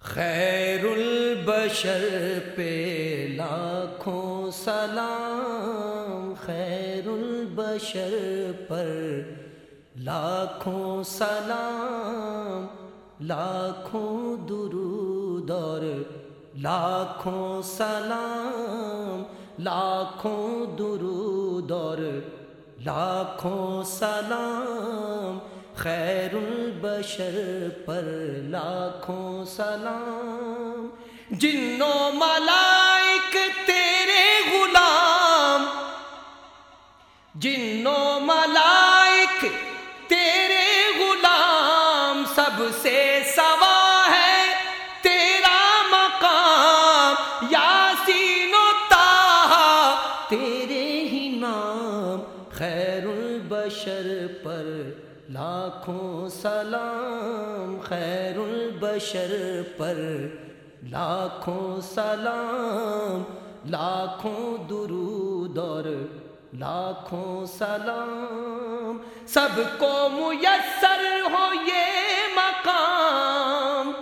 خیر البشر پہ لاکھوں سلام خیر البشر پر لاکھوں سلام، لاکھوں درود اور لاکھوں سلام، لاکھوں درود اور لاکھوں سلام خیر البشر پر لاکھوں سلام جنو ملائک تیرے غلام جنو ملائک تیرے غلام سب سے سوا ہے تیرا مقام یاسین و تاہا تیرے ہی نام خیر البشر پر لاکھوں سلام خیر البشر پر، لاکھوں سلام، لاکھوں درود اور لاکھوں سلام۔ سب کو میسر ہو یہ مقام،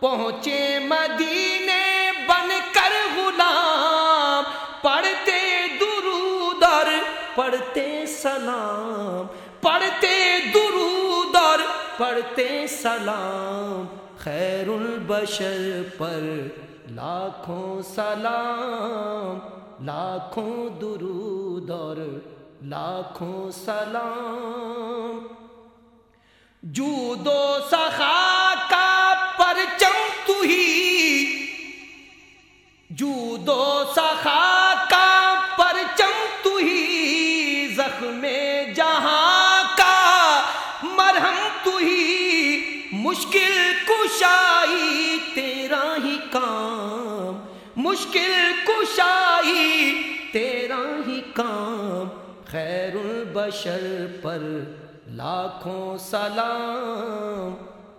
پہنچے مدینے بن کر غلام۔ پڑھتے درود اور پڑھتے سلام، پڑھتے پڑھتے سلام، خیر البشر پر لاکھوں سلام، لاکھوں درود اور لاکھوں سلام۔ جو دو سخا کا پرچم تو ہی جو دو سخا مشکل کشائی، تیرا ہی کام خیر البشر پر لاکھوں سلام،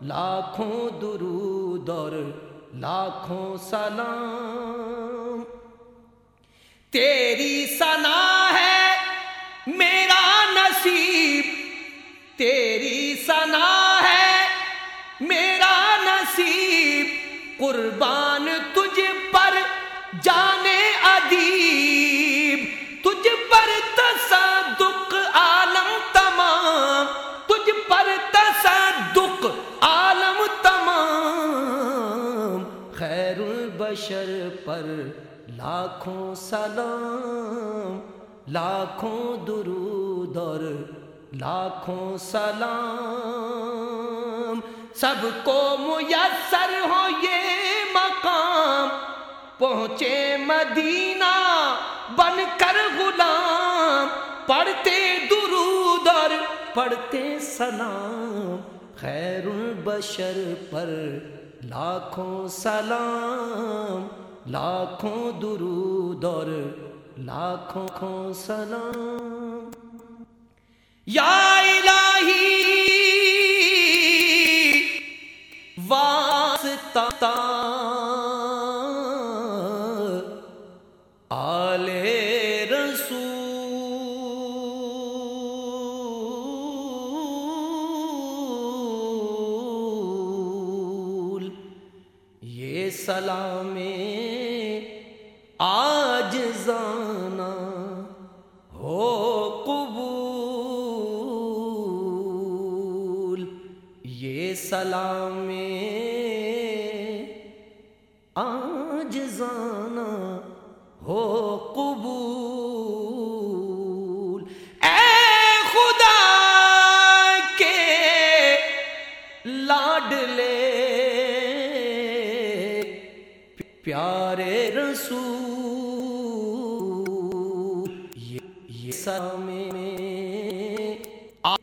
لاکھوں درود اور لاکھوں سلام۔ تیری سنا ہے میرا نصیب، تیری سنا ہے میرا نصیب۔ قربان تجھ پر جانے ادیب، تجھ پر تصدق عالم تمام، تجھ پر تصدق عالم تمام۔ خیر البشر پر لاکھوں سلام، لاکھوں درود اور لاکھوں سلام۔ سب کو میسر ہو یہ پہنچے مدینہ، بن کر غلام، پڑھتے درود اور پڑھتے سلام۔ خیر البشر پر لاکھوں سلام، لاکھوں درود اور لاکھوں سلام۔ یا سلام آج زانا ہو قبول۔ یہ سلام آج زانا ہو قبول۔ رسول یہ یہ سامے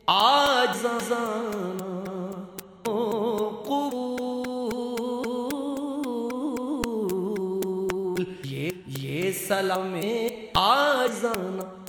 آج زانا قبول یہ یہ سلام آج زانا ہو